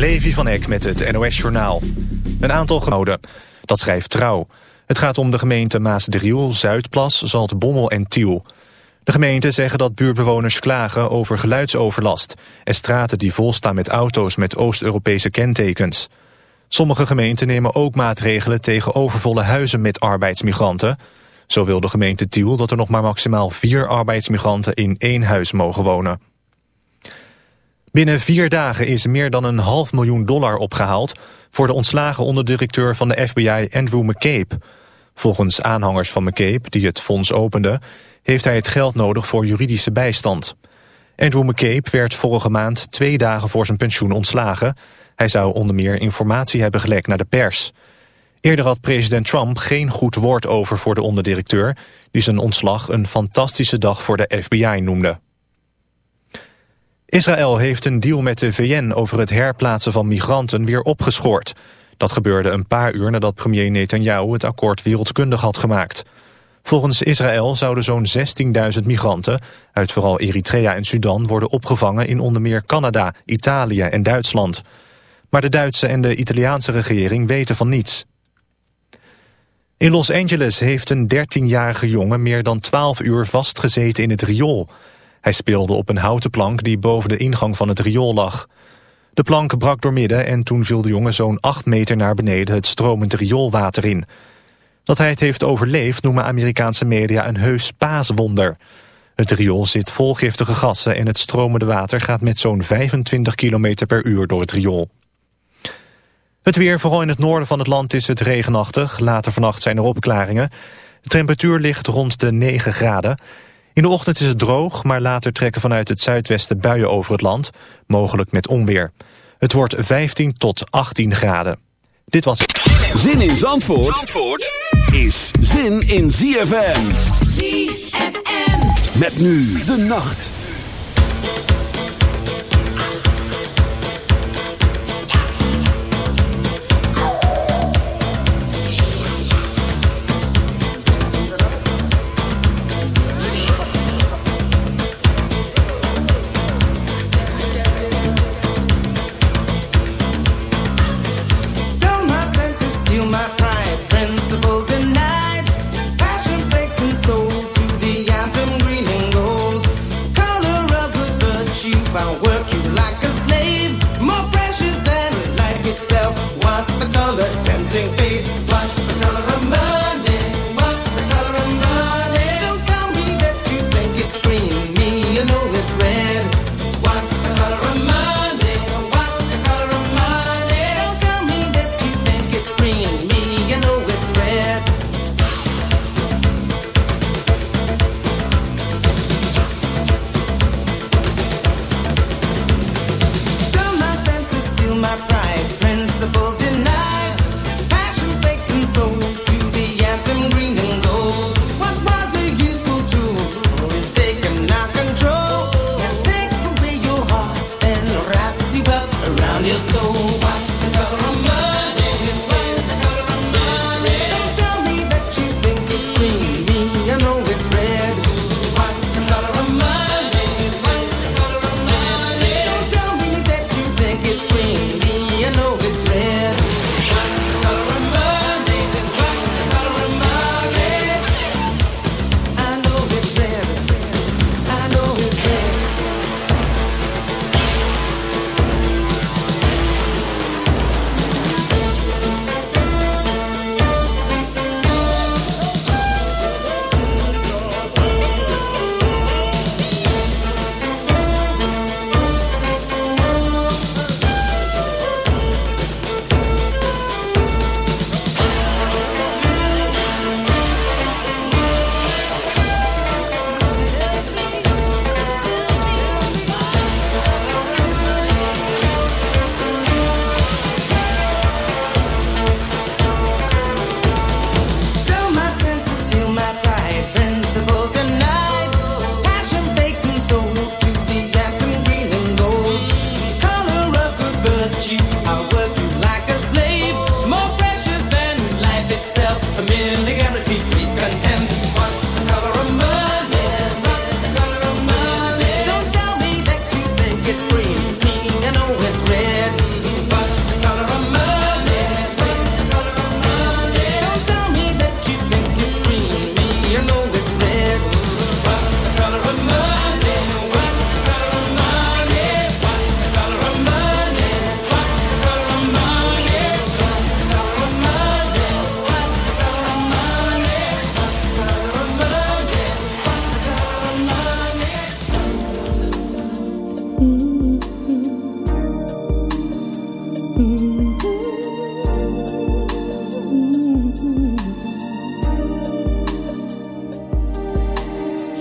Levi van Eck met het NOS-journaal. Een aantal gehouden. Dat schrijft Trouw. Het gaat om de gemeente Maasdriel, Zuidplas, Zaltbommel en Tiel. De gemeenten zeggen dat buurtbewoners klagen over geluidsoverlast... en straten die volstaan met auto's met Oost-Europese kentekens. Sommige gemeenten nemen ook maatregelen tegen overvolle huizen met arbeidsmigranten. Zo wil de gemeente Tiel dat er nog maar maximaal vier arbeidsmigranten in één huis mogen wonen. Binnen vier dagen is meer dan een half miljoen dollar opgehaald... voor de ontslagen onderdirecteur van de FBI Andrew McCabe. Volgens aanhangers van McCabe, die het fonds opende... heeft hij het geld nodig voor juridische bijstand. Andrew McCabe werd vorige maand twee dagen voor zijn pensioen ontslagen. Hij zou onder meer informatie hebben gelekt naar de pers. Eerder had president Trump geen goed woord over voor de onderdirecteur... die zijn ontslag een fantastische dag voor de FBI noemde. Israël heeft een deal met de VN over het herplaatsen van migranten weer opgeschort. Dat gebeurde een paar uur nadat premier Netanyahu het akkoord wereldkundig had gemaakt. Volgens Israël zouden zo'n 16.000 migranten uit vooral Eritrea en Sudan worden opgevangen in onder meer Canada, Italië en Duitsland. Maar de Duitse en de Italiaanse regering weten van niets. In Los Angeles heeft een 13-jarige jongen meer dan 12 uur vastgezeten in het riool. Hij speelde op een houten plank die boven de ingang van het riool lag. De plank brak door midden en toen viel de jongen zo'n 8 meter naar beneden het stromend rioolwater in. Dat hij het heeft overleefd noemen Amerikaanse media een heus paaswonder. Het riool zit vol giftige gassen en het stromende water gaat met zo'n 25 km per uur door het riool. Het weer, vooral in het noorden van het land, is het regenachtig. Later vannacht zijn er opklaringen. De temperatuur ligt rond de 9 graden. In de ochtend is het droog, maar later trekken vanuit het zuidwesten buien over het land, mogelijk met onweer. Het wordt 15 tot 18 graden. Dit was Zin in Zandvoort, Zandvoort is zin in ZFM. ZFM. Met nu de nacht.